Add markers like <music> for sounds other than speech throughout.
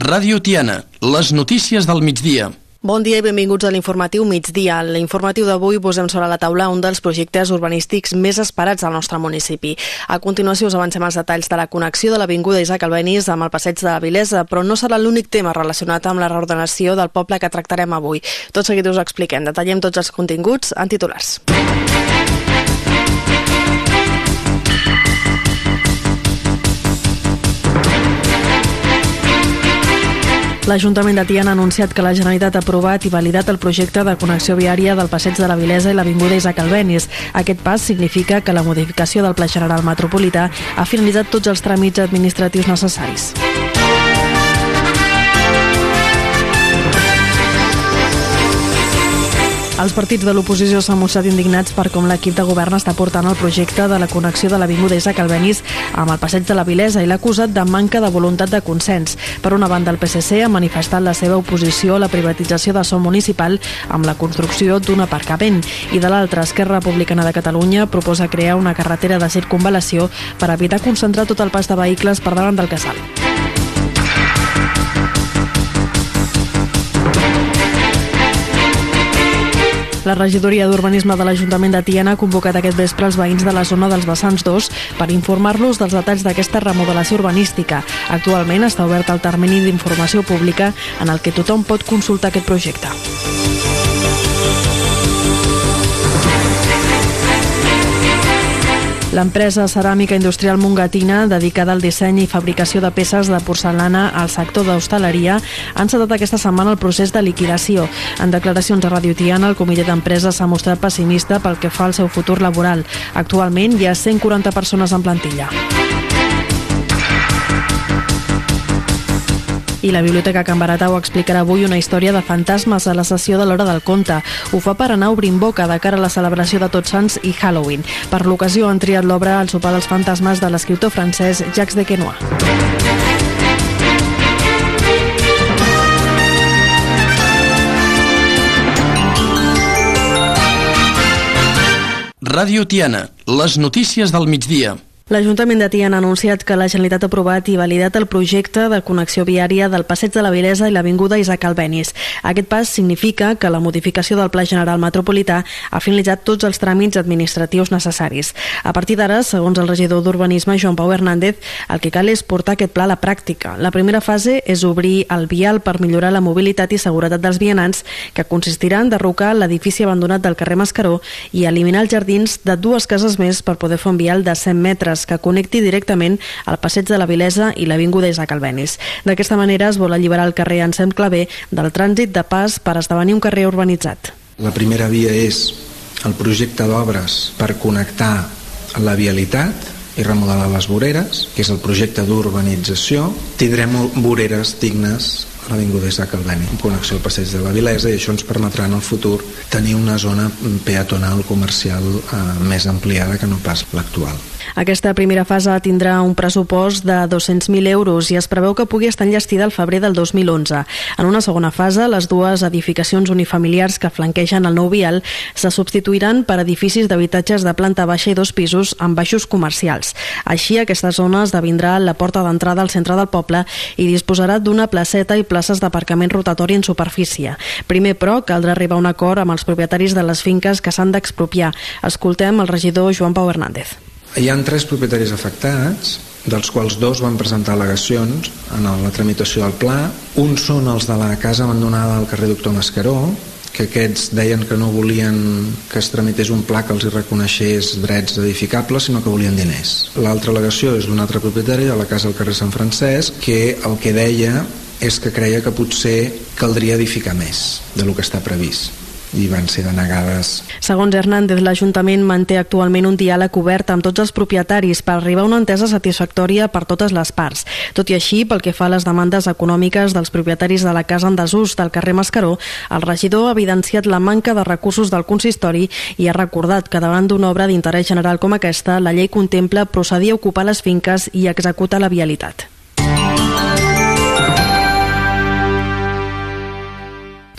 Ràdio Tiana, les notícies del migdia. Bon dia i benvinguts a l'informatiu migdia. En l'informatiu d'avui posem sobre la taula un dels projectes urbanístics més esperats del nostre municipi. A continuació us avancem els detalls de la connexió de l'Avinguda Isaac Albéniz amb el passeig de la Vilesa, però no serà l'únic tema relacionat amb la reordenació del poble que tractarem avui. Tot seguit us expliquem. Detallem tots els continguts en titulars. L'Ajuntament de Tiana ha anunciat que la Generalitat ha aprovat i validat el projecte de connexió viària del passeig de la Vilesa i l'Avinguda Isaac Albéniz. Aquest pas significa que la modificació del Pla General Metropolità ha finalitzat tots els tràmits administratius necessaris. Els partits de l'oposició s'han mostrat indignats per com l'equip de govern està portant el projecte de la connexió de l'Avinguda Isaac Albéniz amb el passeig de la Vilesa i l'ha acusat de manca de voluntat de consens. Per una banda, el PSC ha manifestat la seva oposició a la privatització de sol municipal amb la construcció d'un aparcament i de l'altra, Esquerra Republicana de Catalunya proposa crear una carretera de circunvalació per evitar concentrar tot el pas de vehicles per davant del casal. La regidoria d'Urbanisme de l'Ajuntament de Tiana ha convocat aquest vespre els veïns de la zona dels vessants 2 per informar-los dels detalls d'aquesta remodelació urbanística. Actualment està obert el termini d'informació pública en el que tothom pot consultar aquest projecte. L'empresa ceràmica industrial mongatina, dedicada al disseny i fabricació de peces de porcelana al sector d'hostaleria, ha encetat aquesta setmana el procés de liquidació. En declaracions a Radio Tiana, el comitè d'empresa s'ha mostrat pessimista pel que fa al seu futur laboral. Actualment hi ha 140 persones en plantilla. I la Biblioteca Can Baratau explicarà avui una història de fantasmes a la sessió de l'hora del conte. Ho fa per anar obrint boca de cara a la celebració de Tots Sants i Halloween. Per l'ocasió han triat l'obra El sopar dels fantasmes de l'escriptor francès Jacques de Quenois. Ràdio Tiana, les notícies del migdia. L'Ajuntament de Tiana ha anunciat que la Generalitat ha aprovat i validat el projecte de connexió viària del Passeig de la Vilesa i l'Avinguda Isaac Albéniz. Aquest pas significa que la modificació del Pla General Metropolità ha finalitzat tots els tràmits administratius necessaris. A partir d'ara, segons el regidor d'Urbanisme, Joan Pau Hernández, el que cal és portar aquest pla a la pràctica. La primera fase és obrir el vial per millorar la mobilitat i seguretat dels vianants, que consistirà en derrocar l'edifici abandonat del carrer Mascaró i eliminar els jardins de dues cases més per poder fer un vial de 100 metres que connecti directament al passeig de la Vilesa i l'Avinguda Isaac Albéniz. D'aquesta manera es vol alliberar el carrer Ansem Clavé del trànsit de pas per esdevenir un carrer urbanitzat. La primera via és el projecte d'obres per connectar la vialitat i remodelar les voreres, que és el projecte d'urbanització. Tindrem voreres dignes a l'Avinguda Isaac Albéniz, en connexió al passeig de la Vilesa, i això ens permetrà en el futur tenir una zona peatonal comercial eh, més ampliada que no pas l'actual. Aquesta primera fase tindrà un pressupost de 200.000 euros i es preveu que pugui estar enllestida al febrer del 2011. En una segona fase, les dues edificacions unifamiliars que flanquegen el nou vial se substituiran per edificis d'habitatges de planta baixa i dos pisos amb baixos comercials. Així, aquesta zona esdevindrà la porta d'entrada al centre del poble i disposarà d'una placeta i places d'aparcament rotatori en superfície. Primer, però, caldrà arribar a un acord amb els propietaris de les finques que s'han d'expropiar. Escoltem el regidor Joan Pau Hernández. Hi han tres propietaris afectats, dels quals dos van presentar al·legacions en la tramitació del pla. Un són els de la casa abandonada al carrer Doctor Mascaró, que aquests deien que no volien que es tramités un pla que els reconeixés drets edificables, sinó que volien diners. L'altra al·legació és d'un altre propietari de la casa al carrer Sant Francesc, que el que deia és que creia que potser caldria edificar més de lo que està previst i van ser denegades. Segons Hernández, l'Ajuntament manté actualment un diàleg obert amb tots els propietaris per arribar a una entesa satisfactòria per totes les parts. Tot i així, pel que fa a les demandes econòmiques dels propietaris de la casa en desús del carrer Mascaró, el regidor ha evidenciat la manca de recursos del consistori i ha recordat que davant d'una obra d'interès general com aquesta, la llei contempla procedir a ocupar les finques i executar la vialitat.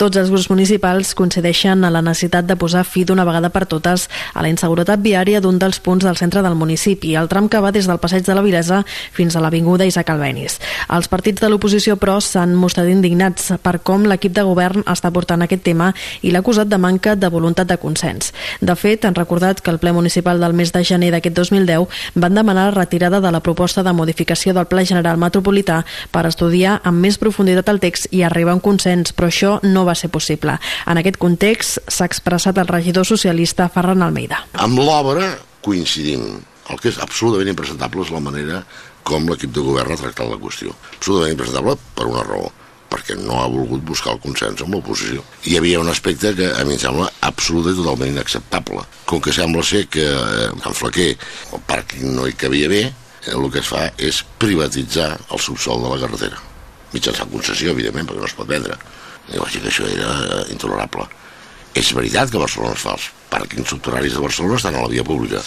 Tots els grups municipals coincideixen a la necessitat de posar fi d'una vegada per totes a la inseguretat viària d'un dels punts del centre del municipi, el tram que va des del passeig de la Vilesa fins a l'Avinguda Isaac Albenis. Els partits de l'oposició, però, s'han mostrat indignats per com l'equip de govern està portant aquest tema i l'ha acusat de manca de voluntat de consens. De fet, han recordat que el ple municipal del mes de gener d'aquest 2010 van demanar la retirada de la proposta de modificació del Pla General Metropolità per estudiar amb més profunditat el text i arribar a un consens, però això no va ser possible. En aquest context s'ha expressat el regidor socialista Ferran Almeida. Amb l'obra coincidim. El que és absolutament impresentable és la manera com l'equip de govern ha tractat la qüestió. Absolutament impresentable per una raó perquè no ha volgut buscar el consens amb l'oposició. Hi havia un aspecte que a mi em sembla absolutament totalment inacceptable. Com que sembla ser que eh, en Flaquer el pàrquing no hi cabia bé, eh, el que es fa és privatitzar el subsol de la carretera mitjançant concessió, evidentment, perquè no es pot vendre. I vaig dir que això era eh, intolerable. És veritat que Barcelona es fa els pàrquings subterranis de Barcelona estan a la via pública,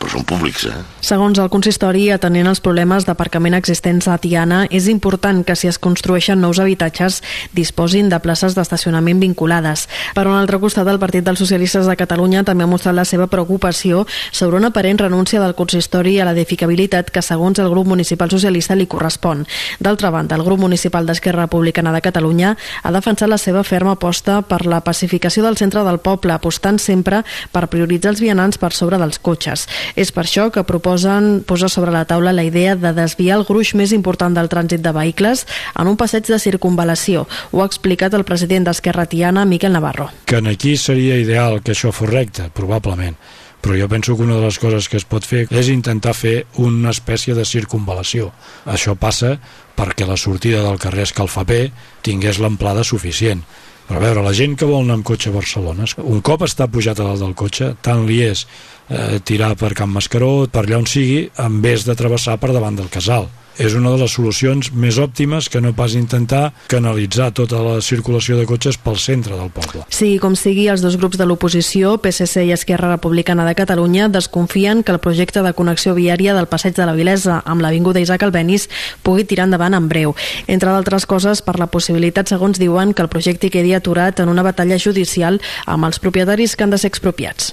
però són públics, eh? Segons el consistori, atenent els problemes d'aparcament existents a Tiana, és important que si es construeixen nous habitatges disposin de places d'estacionament vinculades. Per un altre costat, el Partit dels Socialistes de Catalunya també ha mostrat la seva preocupació sobre una aparent renúncia del consistori a l'edificabilitat que, segons el grup municipal socialista, li correspon. D'altra banda, el grup municipal d'Esquerra Republicana de Catalunya ha defensat la seva ferma aposta per la pacificació del centre del poble, apostant sempre per prioritzar els vianants per sobre dels cotxes. És per això que proposen posar sobre la taula la idea de desviar el gruix més important del trànsit de vehicles en un passeig de circunvalació. Ho ha explicat el president d'Esquerra Tiana, Miquel Navarro. Que aquí seria ideal que això fos recte, probablement però jo penso que una de les coses que es pot fer és intentar fer una espècie de circunvalació. Això passa perquè la sortida del carrer Escalfapé tingués l'amplada suficient. Però a veure, la gent que vol anar amb cotxe a Barcelona, un cop està pujat a dalt del cotxe, tant li és eh, tirar per Can Mascaró, per allà on sigui, en vez de travessar per davant del casal. És una de les solucions més òptimes que no pas intentar canalitzar tota la circulació de cotxes pel centre del poble. Sí, com sigui, els dos grups de l'oposició, PSC i Esquerra Republicana de Catalunya, desconfien que el projecte de connexió viària del Passeig de la Vilesa amb l'Avinguda Isaac Albenis pugui tirar endavant en breu. Entre d'altres coses, per la possibilitat, segons diuen, que el projecte quedi aturat en una batalla judicial amb els propietaris que han de ser expropiats.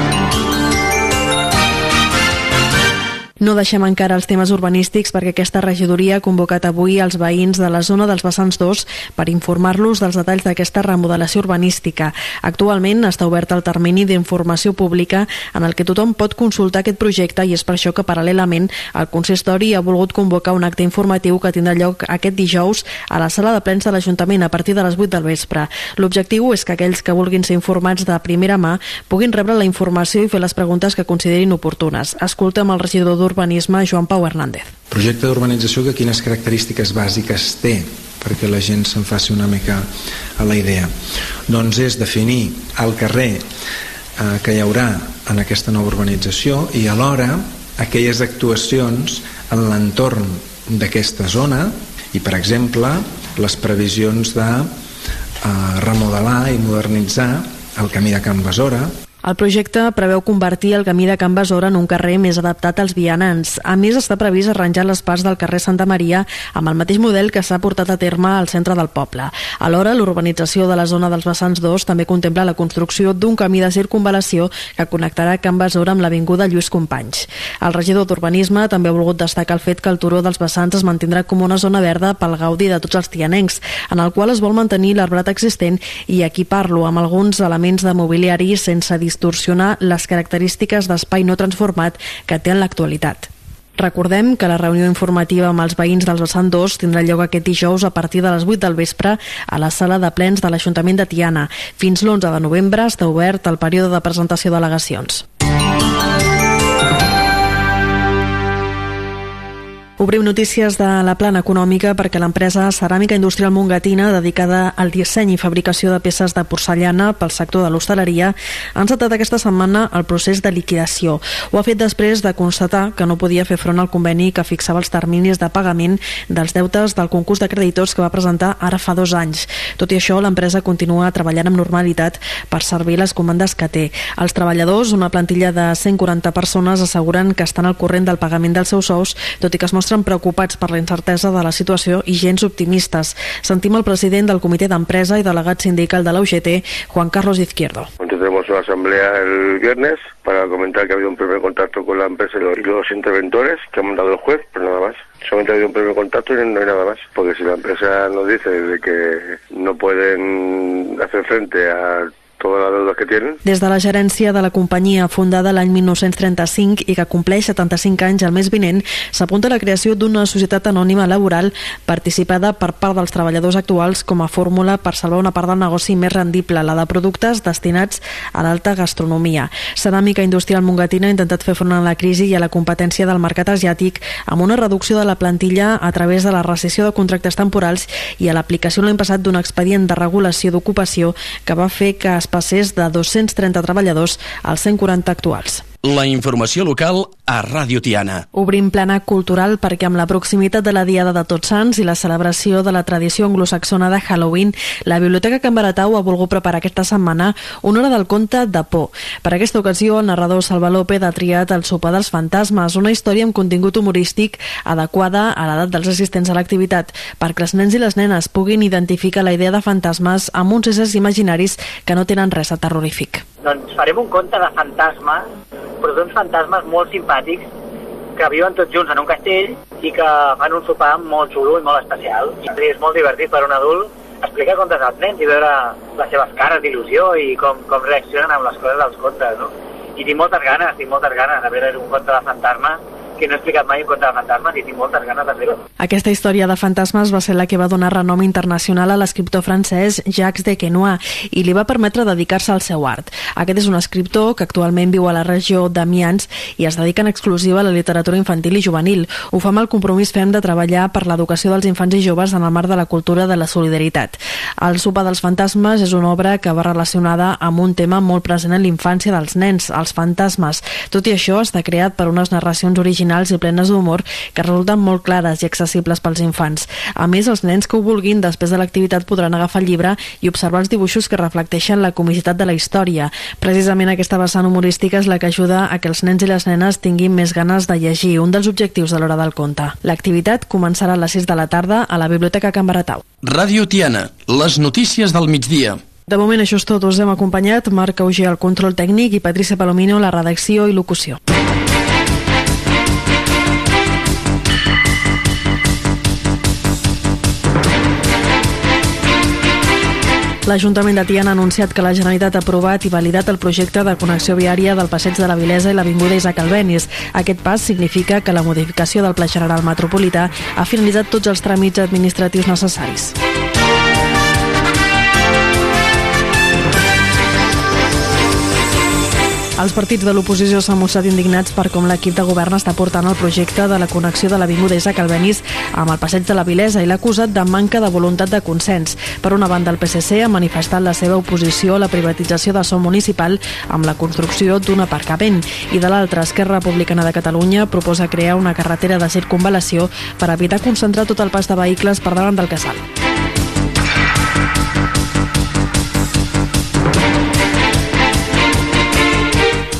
No deixem encara els temes urbanístics perquè aquesta regidoria ha convocat avui els veïns de la zona dels vessants 2 per informar-los dels detalls d'aquesta remodelació urbanística. Actualment està obert el termini d'informació pública en el que tothom pot consultar aquest projecte i és per això que paral·lelament el consistori ha volgut convocar un acte informatiu que tindrà lloc aquest dijous a la sala de plens de l'Ajuntament a partir de les 8 del vespre. L'objectiu és que aquells que vulguin ser informats de primera mà puguin rebre la informació i fer les preguntes que considerin oportunes. Escolta'm el regidor d'Urbanisme, Joan Pau Hernández. Projecte d'urbanització que quines característiques bàsiques té perquè la gent se'n faci una mica a la idea. Doncs és definir el carrer eh, que hi haurà en aquesta nova urbanització i alhora aquelles actuacions en l'entorn d'aquesta zona i, per exemple, les previsions de eh, remodelar i modernitzar el camí de Can Besora, el projecte preveu convertir el camí de Can Besora en un carrer més adaptat als vianants. A més, està previst arranjar les parts del carrer Santa Maria amb el mateix model que s'ha portat a terme al centre del poble. Alhora, l'urbanització de la zona dels vessants 2 també contempla la construcció d'un camí de circunvalació que connectarà Can Besora amb l'Avinguda Lluís Companys. El regidor d'Urbanisme també ha volgut destacar el fet que el turó dels vessants es mantindrà com una zona verda pel gaudi de tots els tianencs, en el qual es vol mantenir l'arbrat existent i equipar-lo amb alguns elements de mobiliari sense distorsionar les característiques d'espai no transformat que té en l'actualitat. Recordem que la reunió informativa amb els veïns dels vessant 2 tindrà lloc aquest dijous a partir de les 8 del vespre a la sala de plens de l'Ajuntament de Tiana. Fins l'11 de novembre està obert el període de presentació d'al·legacions. Obrim notícies de la plana econòmica perquè l'empresa Ceràmica Industrial Mongatina, dedicada al disseny i fabricació de peces de porcellana pel sector de l'hostaleria, ha encetat aquesta setmana el procés de liquidació. Ho ha fet després de constatar que no podia fer front al conveni que fixava els terminis de pagament dels deutes del concurs de creditors que va presentar ara fa dos anys. Tot i això, l'empresa continua treballant amb normalitat per servir les comandes que té. Els treballadors, una plantilla de 140 persones, asseguren que estan al corrent del pagament dels seus sous, tot i que es mostren mostren preocupats per la incertesa de la situació i gens optimistes. Sentim el president del comitè d'empresa i delegat sindical de la UGT, Juan Carlos Izquierdo. Tendremos una asamblea el viernes para comentar que ha habido un primer contacto con la empresa y los, los interventores que ha mandado el juez, pero nada más. Solamente ha habido un primer contacto y no hay nada más. Porque si la empresa nos dice de que no pueden hacer frente a toda la deuda que tienen. Des de la gerència de la companyia fundada l'any 1935 i que compleix 75 anys el mes vinent, s'apunta la creació d'una societat anònima laboral participada per part dels treballadors actuals com a fórmula per salvar una part del negoci més rendible, la de productes destinats a l'alta gastronomia. Ceràmica Industrial Mongatina ha intentat fer front a la crisi i a la competència del mercat asiàtic amb una reducció de la plantilla a través de la recessió de contractes temporals i a l'aplicació l'any passat d'un expedient de regulació d'ocupació que va fer que es passés de 230 treballadors als 140 actuals. La informació local a Ràdio Tiana. Obrim plana cultural perquè amb la proximitat de la Diada de Tots Sants i la celebració de la tradició anglosaxona de Halloween, la Biblioteca Can Baratau ha volgut preparar aquesta setmana una hora del conte de por. Per aquesta ocasió, el narrador Salva López ha triat el sopar dels fantasmes, una història amb contingut humorístic adequada a l'edat dels assistents a l'activitat, perquè els nens i les nenes puguin identificar la idea de fantasmes amb uns éssers imaginaris que no tenen res de terrorífic. Doncs farem un conte de fantasmes, però d'uns fantasmes molt simpàtics que viuen tots junts en un castell i que fan un sopar molt xulo i molt especial. I és molt divertit per un adult explicar contes als nens i veure les seves cares d'il·lusió i com, com reaccionen amb les coses dels contes, no? I tinc moltes ganes, tinc moltes ganes de veure un conte de fantasmes que no he explicat mai un conte de fantasmes i tinc moltes ganes de fer-ho. Aquesta història de fantasmes va ser la que va donar renom internacional a l'escriptor francès Jacques de Quenois i li va permetre dedicar-se al seu art. Aquest és un escriptor que actualment viu a la regió d'Amiens i es dedica en exclusiva a la literatura infantil i juvenil. Ho fa amb el compromís ferm de treballar per l'educació dels infants i joves en el marc de la cultura de la solidaritat. El sopar dels fantasmes és una obra que va relacionada amb un tema molt present en l'infància dels nens, els fantasmes. Tot i això, està creat per unes narracions originals originals i plenes d'humor que resulten molt clares i accessibles pels infants. A més, els nens que ho vulguin després de l'activitat podran agafar el llibre i observar els dibuixos que reflecteixen la comicitat de la història. Precisament aquesta vessant humorística és la que ajuda a que els nens i les nenes tinguin més ganes de llegir, un dels objectius de l'hora del conte. L'activitat començarà a les 6 de la tarda a la Biblioteca Can Baratau. Ràdio Tiana, les notícies del migdia. De moment això és tot. Us hem acompanyat Marc Auger al control tècnic i Patricia Palomino la redacció i locució. L'Ajuntament de Tiana ha anunciat que la Generalitat ha aprovat i validat el projecte de connexió viària del Passeig de la Vilesa i l'Avinguda Isaac Albenis. Aquest pas significa que la modificació del Pla General Metropolità ha finalitzat tots els tràmits administratius necessaris. Els partits de l'oposició s'han mostrat indignats per com l'equip de govern està portant el projecte de la connexió de l'Avinguda Isaac Albéniz amb el passeig de la Vilesa i l'ha acusat de manca de voluntat de consens. Per una banda, el PSC ha manifestat la seva oposició a la privatització de som municipal amb la construcció d'un aparcament i de l'altra, Esquerra Republicana de Catalunya proposa crear una carretera de circunvalació per evitar concentrar tot el pas de vehicles per davant del casal.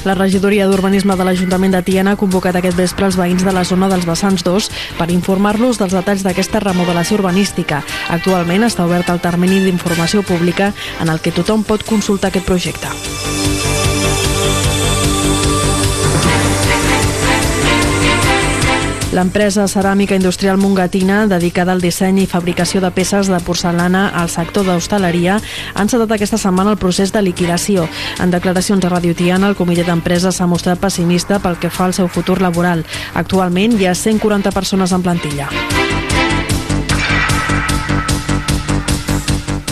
La regidoria d'Urbanisme de l'Ajuntament de Tiana ha convocat aquest vespre els veïns de la zona dels vessants 2 per informar-los dels detalls d'aquesta remodelació urbanística. Actualment està obert el termini d'informació pública en el que tothom pot consultar aquest projecte. L'empresa ceràmica industrial mongatina, dedicada al disseny i fabricació de peces de porcelana al sector d'hostaleria, ha encetat aquesta setmana el procés de liquidació. En declaracions a Radio Tiana, el comitè d'empresa s'ha mostrat pessimista pel que fa al seu futur laboral. Actualment hi ha 140 persones en plantilla.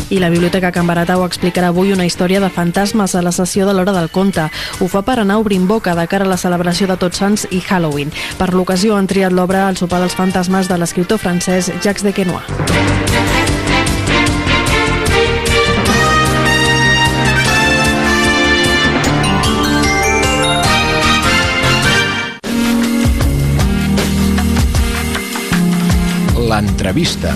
I la Biblioteca Can Baratau explicarà avui una història de fantasmes a la sessió de l'Hora del Conte. Ho fa per anar obrint boca de cara a la celebració de Tots Sants i Halloween. Per l'ocasió han triat l'obra El sopar dels fantasmes de l'escriptor francès Jacques de Quenois. L'entrevista.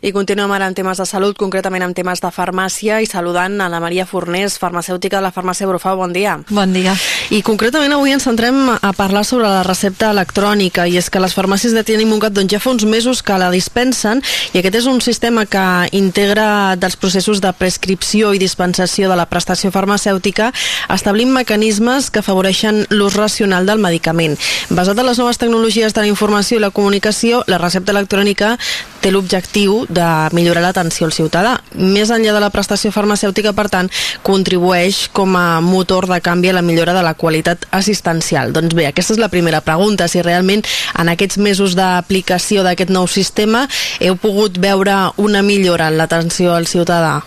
I continuem ara amb temes de salut, concretament amb temes de farmàcia i saludant a la Maria Fornés, farmacèutica de la farmàcia Brufau. Bon dia. Bon dia. I concretament avui ens centrem a parlar sobre la recepta electrònica i és que les farmàcies de Tiana i Montgat doncs, ja fa uns mesos que la dispensen i aquest és un sistema que integra dels processos de prescripció i dispensació de la prestació farmacèutica establint mecanismes que afavoreixen l'ús racional del medicament. Basat en les noves tecnologies de la informació i la comunicació, la recepta electrònica té l'objectiu de millorar l'atenció al ciutadà. Més enllà de la prestació farmacèutica, per tant, contribueix com a motor de canvi a la millora de la qualitat assistencial. Doncs bé, aquesta és la primera pregunta, si realment en aquests mesos d'aplicació d'aquest nou sistema heu pogut veure una millora en l'atenció al ciutadà?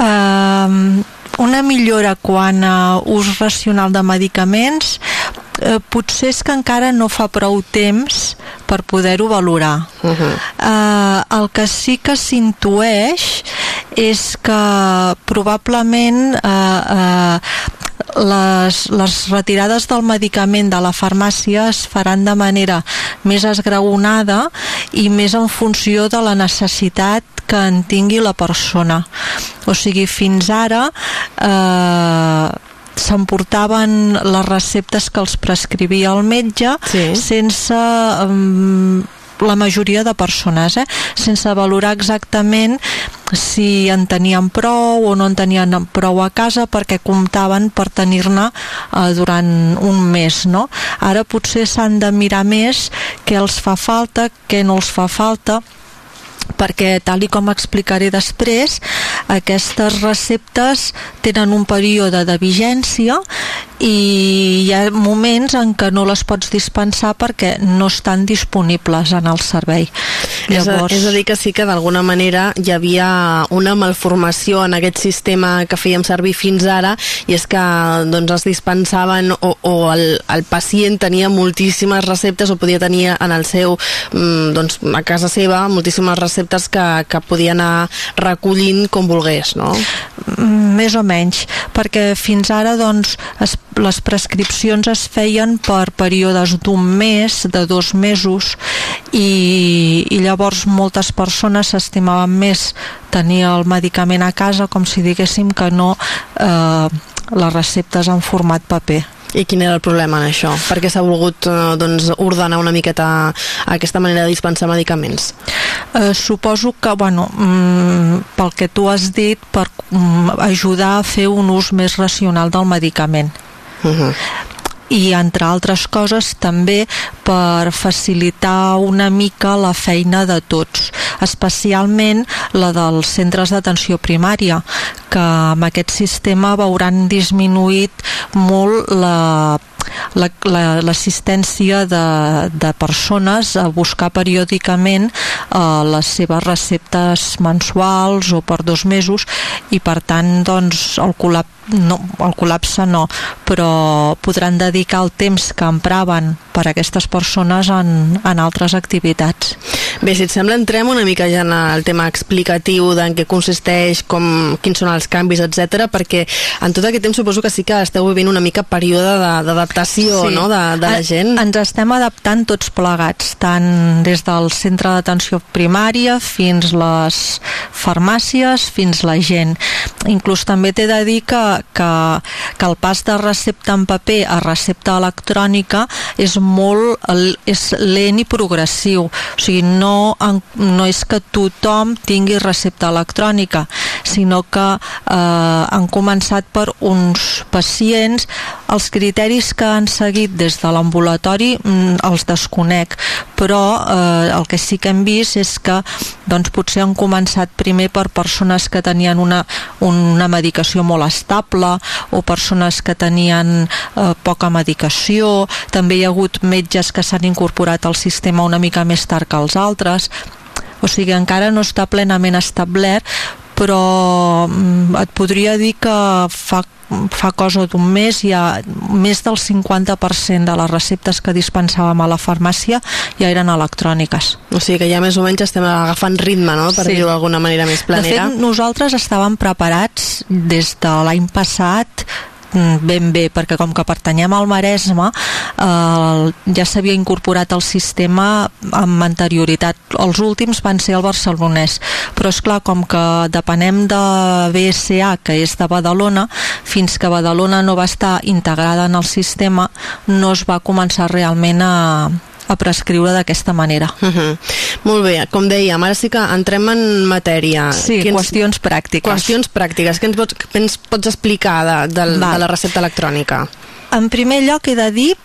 Uh, una millora quan a ús racional de medicaments eh, potser és que encara no fa prou temps per poder-ho valorar. Uh -huh. eh, el que sí que s'intueix és que probablement eh, eh, les, les retirades del medicament de la farmàcia es faran de manera més esgraonada i més en funció de la necessitat que en tingui la persona. O sigui, fins ara eh, s'emportaven les receptes que els prescrivia el metge sí. sense um, la majoria de persones, eh? sense valorar exactament si en tenien prou o no en tenien prou a casa perquè comptaven per tenir-ne eh, durant un mes. No? Ara potser s'han de mirar més què els fa falta, què no els fa falta, perquè tal i com explicaré després aquestes receptes tenen un període de vigència i hi ha moments en què no les pots dispensar perquè no estan disponibles en el servei. Llavors... És, a, és a dir que sí que d'alguna manera hi havia una malformació en aquest sistema que fèiem servir fins ara i és que doncs, es dispensaven o, o el, el pacient tenia moltíssimes receptes o podia tenir en el seu mm, doncs, a casa seva moltíssimes receptes que, que podia anar recollint com volgués, no? Mm, més o menys, perquè fins ara doncs, es les prescripcions es feien per períodes d'un mes, de dos mesos i, i llavors moltes persones s'estimaven més tenir el medicament a casa com si diguéssim que no eh, les receptes en format paper. I quin era el problema en això? Per què s'ha volgut eh, doncs, ordenar una miqueta aquesta manera de dispensar medicaments? Eh, suposo que, bueno, mm, pel que tu has dit, per mm, ajudar a fer un ús més racional del medicament. Uh -huh i entre altres coses també per facilitar una mica la feina de tots especialment la dels centres d'atenció primària que amb aquest sistema veuran disminuït molt la l'assistència la, de, de persones a buscar periòdicament eh, les seves receptes mensuals o per dos mesos i per tant doncs el col·lapse no, el col·lapse no, però podran dedicar el temps que empraven per a aquestes persones en, en altres activitats. Bé, si et sembla, entrem una mica ja en el tema explicatiu d'en què consisteix, com, quins són els canvis, etc perquè en tot aquest temps suposo que sí que esteu vivint una mica període d'adaptació sí. no? de, de la gent. Ens estem adaptant tots plegats, tant des del centre d'atenció primària fins les farmàcies, fins la gent. Inclús també t'he de dir que, que, que el pas de recepta en paper a recepta electrònica és molt és lent i progressiu. O sigui, no, no és que tothom tingui recepta electrònica, sinó que eh, han començat per uns pacients els criteris que han seguit des de l'ambulatori mm, els desconec, però eh, el que sí que hem vist és que doncs, potser han començat primer per persones que tenien una, una medicació molt estable o persones que tenien eh, poca medicació, també hi ha hagut metges que s'han incorporat al sistema una mica més tard que els altres. O sigui, encara no està plenament establert però mm, et podria dir que fa fa cosa d'un mes ha més del 50% de les receptes que dispensàvem a la farmàcia ja eren electròniques. O sigui que ja més o menys estem agafant ritme, no?, per sí. dir-ho d'alguna manera més planera. De fet, nosaltres estàvem preparats des de l'any passat ben bé, perquè com que pertanyem al Maresme eh, ja s'havia incorporat al sistema amb anterioritat. Els últims van ser el barcelonès, però és clar com que depenem de BSA, que és de Badalona, fins que Badalona no va estar integrada en el sistema, no es va començar realment a, a prescriure d'aquesta manera. Uh mhm. -huh. Molt bé, com dèiem, ara sí que entrem en matèria. Sí, Quins... qüestions pràctiques. Qüestions pràctiques. Què ens pots, què ens pots explicar de, de, de la recepta electrònica? En primer lloc he de dir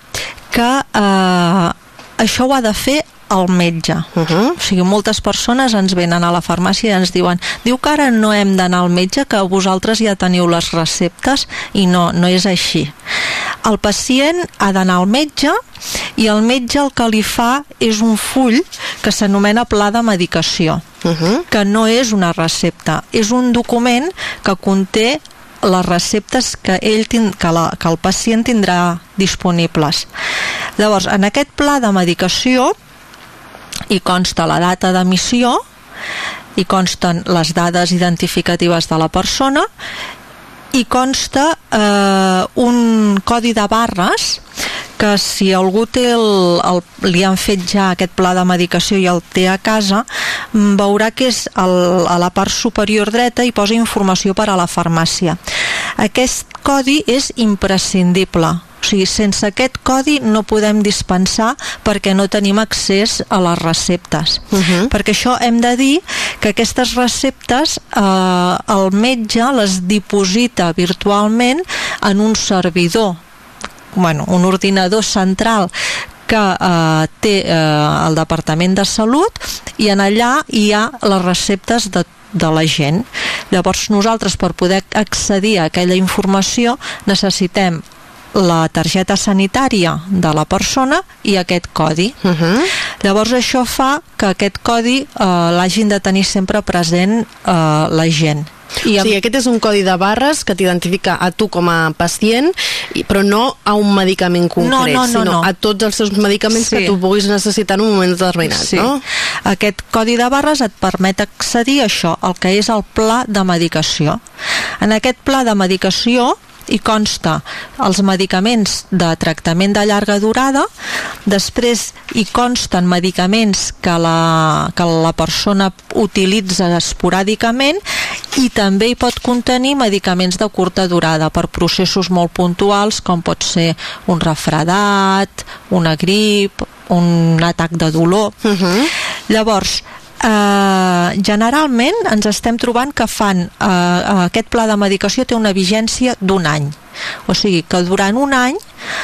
que eh, això ho ha de fer el metge. Uh -huh. O sigui, moltes persones ens venen a la farmàcia i ens diuen diu que ara no hem d'anar al metge, que vosaltres ja teniu les receptes i no, no és així. El pacient ha d'anar al metge i el metge el que li fa és un full que s'anomena pla de medicació, uh -huh. que no és una recepta, és un document que conté les receptes que, ell tind, que, la, que el pacient tindrà disponibles. Llavors, en aquest pla de medicació hi consta la data d'emissió, hi consten les dades identificatives de la persona i consta eh, un codi de barres que si algú té el, el, li han fet ja aquest pla de medicació i el té a casa veurà que és el, a la part superior dreta i posa informació per a la farmàcia. Aquest codi és imprescindible o sigui, sense aquest codi no podem dispensar perquè no tenim accés a les receptes. Uh -huh. Perquè això hem de dir que aquestes receptes eh, el metge les diposita virtualment en un servidor bueno, un ordinador central que eh, té eh, el Departament de Salut i en allà hi ha les receptes de de la gent. Llavors nosaltres per poder accedir a aquella informació necessitem la targeta sanitària de la persona i aquest codi. Uh -huh. Llavors això fa que aquest codi eh, l'hagin de tenir sempre present eh, la gent. I amb... O sigui, aquest és un codi de barres que t'identifica a tu com a pacient, però no a un medicament concret, no, no, no, sinó no. a tots els seus medicaments sí. que tu puguis necessitar en un moment determinat, sí. no? Aquest codi de barres et permet accedir a això, el que és el pla de medicació. En aquest pla de medicació hi consta els medicaments de tractament de llarga durada, després hi consten medicaments que la, que la persona utilitza esporàdicament i també hi pot contenir medicaments de curta durada per processos molt puntuals com pot ser un refredat, una grip, un atac de dolor. Uh mhm. -huh. Llavors, eh, generalment ens estem trobant que fan eh, aquest pla de medicació té una vigència d'un any. O sigui que durant un any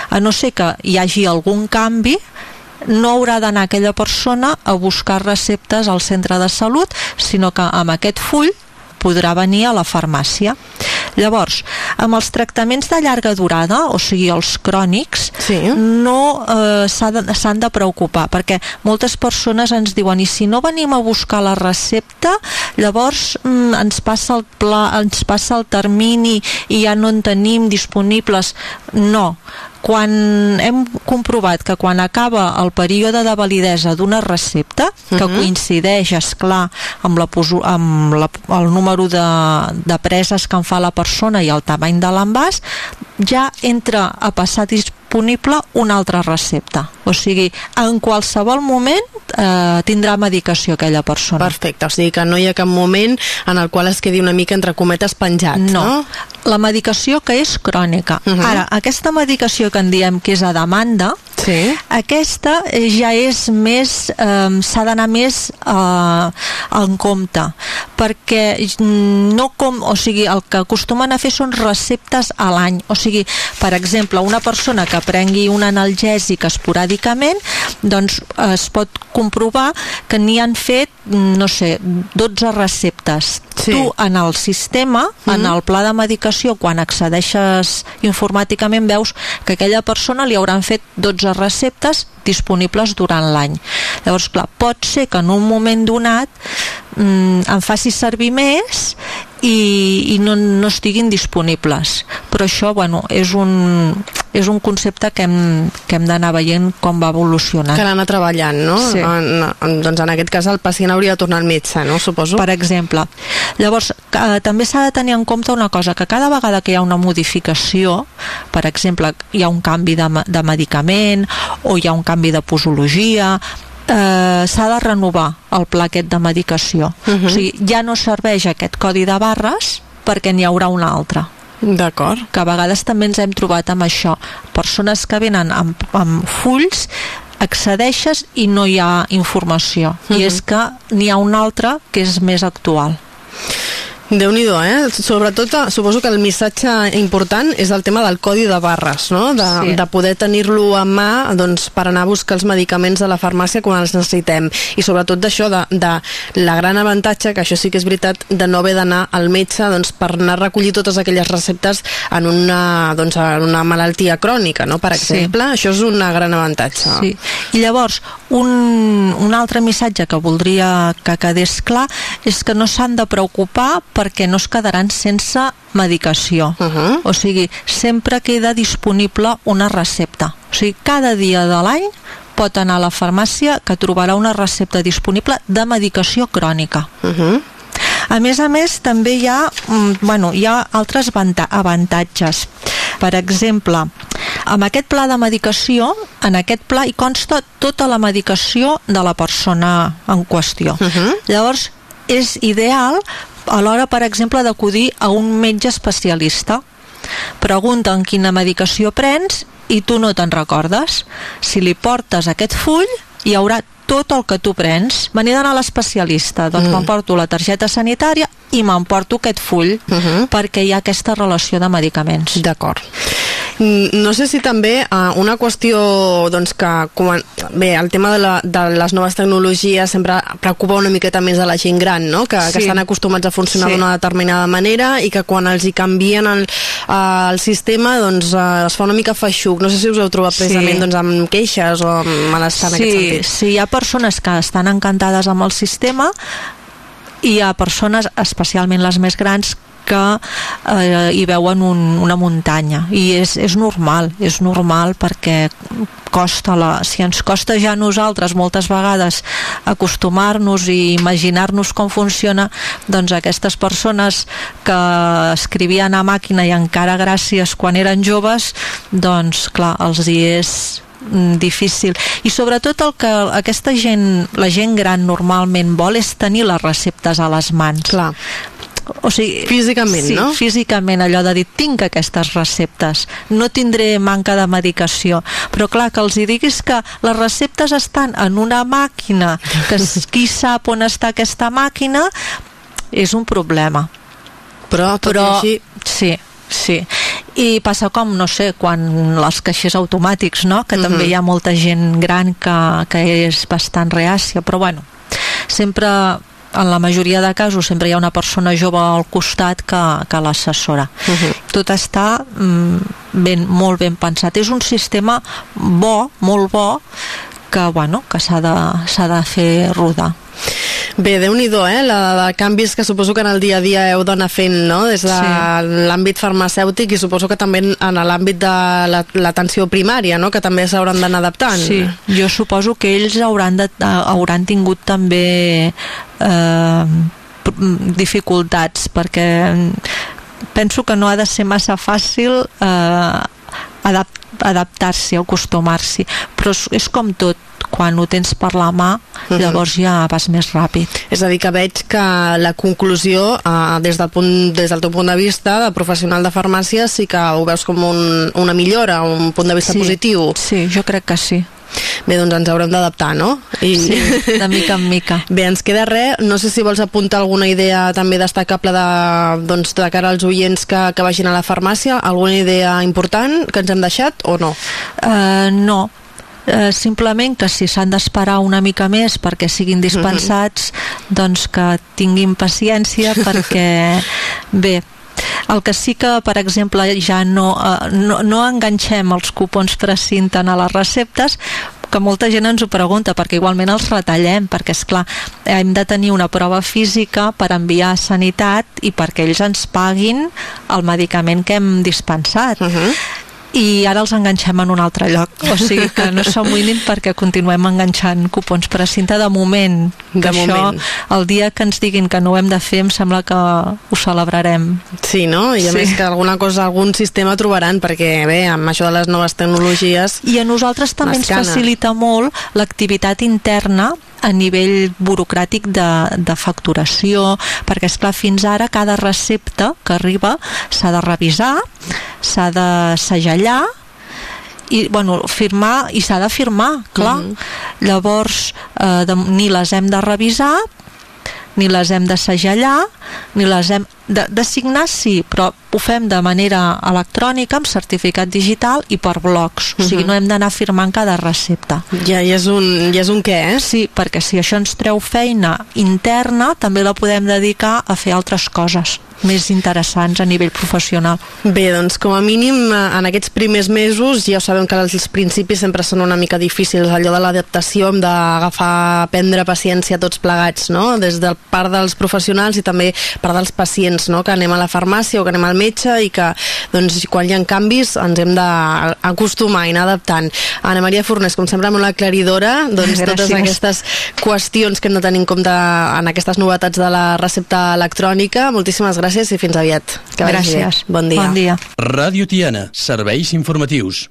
a no ser que hi hagi algun canvi no haurà d'anar aquella persona a buscar receptes al centre de salut, sinó que amb aquest full podrà venir a la farmàcia. Llavors, amb els tractaments de llarga durada, o sigui, els crònics, sí. no eh, s'han de, de preocupar, perquè moltes persones ens diuen i si no venim a buscar la recepta, llavors mm, ens passa el pla, ens passa el termini i ja no en tenim disponibles. No, quan hem comprovat que quan acaba el període de validesa d'una recepta, que uh mhm. -huh. coincideix, és clar amb, la, amb la, el número de, de preses que en fa la persona i el tamany de l'envàs, ja entra a passar disponible una altra recepta. O sigui, en qualsevol moment eh, tindrà medicació aquella persona. Perfecte, o sigui que no hi ha cap moment en el qual es quedi una mica entre cometes penjat, no? no? La medicació que és crònica. Uh mhm. -huh. Ara, aquesta medicació que en diem que és a demanda, sí. aquesta ja és més, eh, s'ha d'anar més eh, en compte, perquè no com, o sigui, el que acostumen a fer són receptes a l'any, o sigui, per exemple, una persona que prengui un analgèsic esporàdicament, doncs es pot comprovar que n'hi han fet, no sé, 12 receptes. Sí. Tu, en el sistema, mm -hmm. en el pla de medicació, quan accedeixes informàticament, veus que aquella persona li hauran fet 12 les receptes disponibles durant l'any. Llavors, clar, pot ser que en un moment donat mm, en faci servir més i, i no, no estiguin disponibles però això bueno, és, un, és un concepte que hem, que hem d'anar veient com va evolucionant que l'anar treballant no? Sí. En, en, doncs en aquest cas el pacient hauria de tornar al metge no? suposo per exemple llavors eh, també s'ha de tenir en compte una cosa que cada vegada que hi ha una modificació per exemple hi ha un canvi de, de medicament o hi ha un canvi de posologia eh, s'ha de renovar el pla aquest de medicació. Uh -huh. O sigui, ja no serveix aquest codi de barres perquè n'hi haurà un altre. D'acord. Que a vegades també ens hem trobat amb això. Persones que venen amb, amb fulls accedeixes i no hi ha informació. Uh -huh. I és que n'hi ha un altre que és més actual déu nhi eh? Sobretot, eh, suposo que el missatge important és el tema del codi de barres, no? De, sí. de poder tenir-lo a mà doncs, per anar a buscar els medicaments de la farmàcia quan els necessitem. I sobretot d'això, de, de la gran avantatge, que això sí que és veritat, de no haver d'anar al metge doncs, per anar a recollir totes aquelles receptes en una, doncs, en una malaltia crònica, no? Per exemple, sí. això és un gran avantatge. Sí. I llavors, un, un altre missatge que voldria que quedés clar és que no s'han de preocupar per perquè no es quedaran sense medicació. Uh -huh. O sigui, sempre queda disponible una recepta. O sigui, cada dia de l'any pot anar a la farmàcia que trobarà una recepta disponible de medicació crònica. Uh -huh. A més a més, també hi ha, mm, bueno, hi ha altres avantatges. Per exemple, amb aquest pla de medicació, en aquest pla hi consta tota la medicació de la persona en qüestió. Uh -huh. Llavors, és ideal a l'hora, per exemple, d'acudir a un metge especialista. Pregunten quina medicació prens i tu no te'n recordes. Si li portes aquest full, hi haurà tot el que tu prens. Venir d'anar a l'especialista, doncs mm. m'emporto la targeta sanitària i m'emporto aquest full uh mhm. -huh. perquè hi ha aquesta relació de medicaments. D'acord. No sé si també uh, una qüestió doncs, que, com, bé, el tema de, la, de les noves tecnologies sempre preocupa una miqueta més a la gent gran, no? que, sí. que estan acostumats a funcionar sí. d'una determinada manera i que quan els hi canvien el, uh, el sistema doncs, uh, es fa una mica feixuc. No sé si us heu trobat precisament sí. doncs, amb queixes o amb malestar sí, en aquest sentit. Sí, hi ha persones que estan encantades amb el sistema i hi ha persones, especialment les més grans, que eh, hi veuen un, una muntanya. I és, és normal, és normal perquè costa la, si ens costa ja a nosaltres moltes vegades acostumar-nos i imaginar-nos com funciona doncs aquestes persones que escrivien a màquina i encara gràcies quan eren joves doncs clar, els hi és mm, difícil. I sobretot el que aquesta gent la gent gran normalment vol és tenir les receptes a les mans. Clar o sigui, físicament, sí, no? físicament, allò de dir, tinc aquestes receptes, no tindré manca de medicació, però clar, que els hi diguis que les receptes estan en una màquina, que <laughs> qui sap on està aquesta màquina, és un problema. Però, tot però així... Sí, sí. I passa com, no sé, quan els caixers automàtics, no?, que uh -huh. també hi ha molta gent gran que, que és bastant reàcia, però bueno, sempre en la majoria de casos sempre hi ha una persona jove al costat que, que l'assessora. Uh -huh. Tot està mm, ben, molt ben pensat. És un sistema bo, molt bo, que, bueno, que s'ha de, de fer rodar. Bé, déu nhi eh? La de canvis que suposo que en el dia a dia heu d'anar fent, no? Des de sí. l'àmbit farmacèutic i suposo que també en l'àmbit de l'atenció primària, no? Que també s'hauran d'anar adaptant. Sí, jo suposo que ells hauran, de, hauran tingut també eh, dificultats perquè penso que no ha de ser massa fàcil eh, adap adaptar-s'hi, acostumar-s'hi però és, és com tot quan ho tens per la mà, mhm. llavors ja vas més ràpid. És a dir, que veig que la conclusió, eh, des, del punt, des del teu punt de vista de professional de farmàcia, sí que ho veus com un, una millora, un punt de vista sí, positiu. Sí, jo crec que sí. Bé, doncs ens haurem d'adaptar, no? I... Sí, de mica en mica. <laughs> Bé, ens queda res. No sé si vols apuntar alguna idea també destacable de, doncs, de cara als oients que, que vagin a la farmàcia. Alguna idea important que ens hem deixat o no? Uh, no, eh, simplement que si s'han d'esperar una mica més perquè siguin <laughs> dispensats, doncs que tinguin paciència <laughs> perquè, bé, El que sí que, per exemple, ja no, eh, no, no enganxem els cupons precinten a les receptes, que molta gent ens ho pregunta perquè igualment els retallem perquè és clar hem de tenir una prova física per enviar a sanitat i perquè ells ens paguin el medicament que hem dispensat. Uh -huh i ara els enganxem en un altre lloc o sigui que no som mínim perquè continuem enganxant cupons per a cinta de moment de que moment. això el dia que ens diguin que no ho hem de fer em sembla que ho celebrarem Sí, no? I a Sí. més que alguna cosa, algun sistema trobaran perquè bé, amb això de les noves tecnologies i a nosaltres també ens facilita molt l'activitat interna a nivell burocràtic de, de facturació, perquè és clar fins ara cada recepta que arriba s'ha de revisar, s'ha de segellar i bueno, firmar i s'ha de firmar, clar. Mhm. Llavors eh, de, ni les hem de revisar ni les hem de segellar ni les hem de, de signar sí, però ho fem de manera electrònica amb certificat digital i per blocs, o sigui, Mhm. no hem d'anar firmant cada recepta ja, ja, és un, ja és un què, eh? Sí, perquè si això ens treu feina interna, també la podem dedicar a fer altres coses més interessants a nivell professional. Bé, doncs com a mínim eh, en aquests primers mesos ja sabem que els principis sempre són una mica difícils, allò de l'adaptació hem d'agafar, prendre paciència tots plegats, no? Des del part dels professionals i també part dels pacients, no? Que anem a la farmàcia o que anem al metge i que doncs, quan hi ha canvis ens hem d'acostumar i anar adaptant. Anna Maria Fornés, com sempre molt aclaridora, doncs totes aquestes qüestions que hem de tenir en compte en aquestes novetats de la recepta electrònica. Moltíssimes gràcies i fins aviat. Que. Gràcies. Bon dia. Bon dia. Ràdio Tiana, serveis informatius.